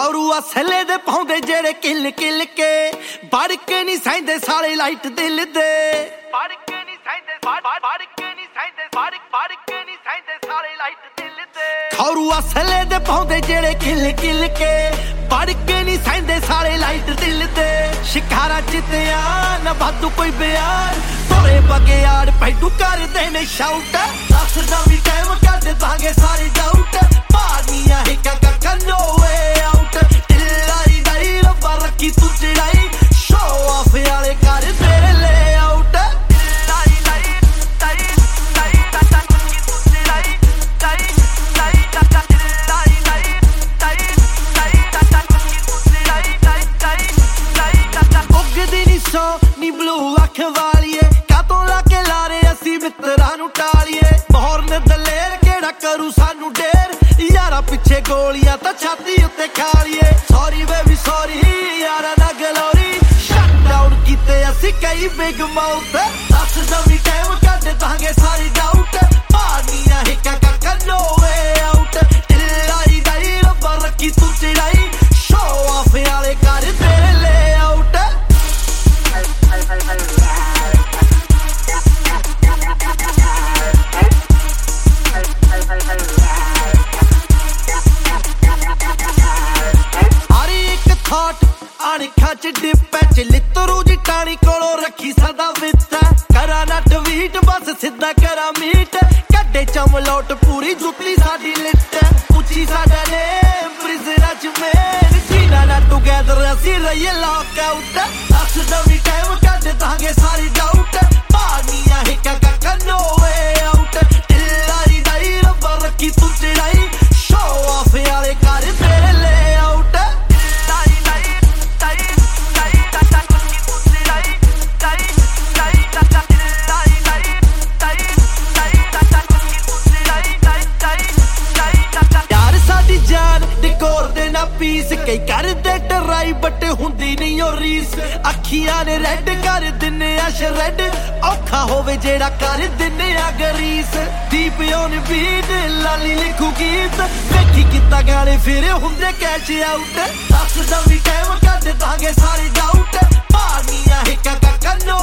ਖੌਰੂ ਅਸਲੇ ਦੇ ਪਾਉਂਦੇ ਜਿਹੜੇ ਕਿਲ ਕਿਲ ਕੇ। ਵੜ ਕੇ ਨਹੀਂ ਸੈਂਦੇ ਸਾਲੇ ਲਾਈਟ ਦਿਲ ਦੇ। ਫੜ ਕੇ ਨਹੀਂ ਸੈਂਦੇ ਫੜ ਕੇ ਨਹੀਂ ਸੈਂਦੇ ਫੜ ਫੜ ਕੇ ਨਹੀਂ ਸੈਂਦੇ ਸਾਰੇ ਲਾਈਟ ਦਿਲ ਤੇ ਖੌਰੂ ਅਸਲੇ ਦੇ ਪਾਉਂਦੇ ਜਿਹੜੇ ਕਿਲ ਕਿਲ ਕੇ। ਵੜ ਕੇ ਨਹੀਂ ਸੈਂਦੇ ਸਾਰੇ ਲਾਈਟ ਦਿਲ ਤੇ ਸ਼ਿਕਾਰਾ ਚਿੱਤਿਆ ਨਾ ਬਾਦੂ ਕੋਈ ਬਿਆਨ। ਤੋਰੇ ਬਗਿਆੜ ਪੈਡੂ ਕਰਦੇ ਨੇ ਸ਼ਾਊਟ ਦੱਸਦਾ ਵੀ ਟਾਈਮ ਕੱਢ ਦਾਂਗੇ ਸਾਰੇ ਡਾਊਟ ਪਾਣੀਆਂ ਹਿੱਕਾ ਕੱਕਾ ਨੋ ਵੇ ਉੱਗਦੀ ਨੀ ਬਲੂ ਅੱਖ ਵਾਲੀਏ। ਕਾਤੋਂ ਲਾ ਕੇ ਲਾਰੇ ਅਸੀਂ ਮਿੱਤਰਾਂ ਨੂੰ ਟਾਲੀਏ। ਮੋਹਰਨ ਦਲੇਰ ਕਿਹੜਾ ਕਰੂ ਸਾਨੂੰ ਡੇਰ। ਯਾਰਾ ਪਿੱਛੇ ਗੋਲੀਆਂ ਤਾਂ ਛਾਤੀ ਉੱਤੇ ਖਾਲੀਏ। ਸੌਰੀ ਬੇਬੀ ਸੌਰੀ ਯਾਰਾ ਨਾ ਗਲੋਰੀ ਸ਼ਟ ਡਾਊਨ ਕੀਤੇ ਅਸੀਂ ਕਈ ਬਿਗ ਮਾਊਥ ਦੱਸ ਨਵੀਂ ਟਾਈਮ ਕੱਢ ਦਾਂਗੇ ਸਾਰੀ ਡਾਊਟ ਅਣਖਾਂ ਚ ਡਿੱਪੈ ਚ ਲਿੱਤਰੂ ਜੀ ਟਾਣੀ ਕੋਲੋਂ ਰੱਖੀ ਸਦਾ ਵਿੱਤ ਕਰਾਂ ਨਾ ਟਵੀਟ ਬਸ ਸਿੱਧਾ ਕਰਾਂ ਮੀਟ। ਕੱਡੇ ਚਮਲੋਟ ਪੂਰੀ ਜੁਟਲੀ ਸਾਡੀ ਲਿੱਟ ਉੱਚੀ ਸਾਡਾ ਨੇ ਪ੍ਰਿਜ਼ਨਰ ਚ ਮੇਨ ਜੀਨਾ ਨਾ ਟੁਗੇਦਰ ਅਸੀਂ ਰਹੀਏ ਲੌਕ ਆਊਟ ਅਸ ਨਵੀਂ ਟਾਈਮ ਕਈ ਕਰਦੇ ਟਰਾਈ ਬਟ ਹੁੰਦੀ ਨਹੀਂ ਉਹ ਰੀਸ। ਅੱਖੀਆਂ ਨੇ ਰੈੱਡ ਕਰ ਦਿੰਨੇ ਆ ਸ਼ਰੈਡ ਔਖਾ ਹੋਵੇ ਜਿਹੜਾ ਕਰ ਦਿੰਨੇ ਆ ਗਰੀਸ। ਦੀਪ ਔਨ ਬੀਟ ਲਾਲੀ ਲਿਖੂ ਗੀਤ। ਵੇਖੀ ਕਿੱਤਾ ਗਾਣੇ ਫਿਰ ਹੁੰਦੇ ਕੈਚ ਆਊਟ ਦੱਸ ਨਵੀਂ ਟਾਈਮ ਕੱਢ ਦਾਂਗੇ ਸਾਰੇ ਡਾਊਟ ਪਾਣੀਆਂ ਹਿੱਕਾ ਕੱਕਾ ਨੋ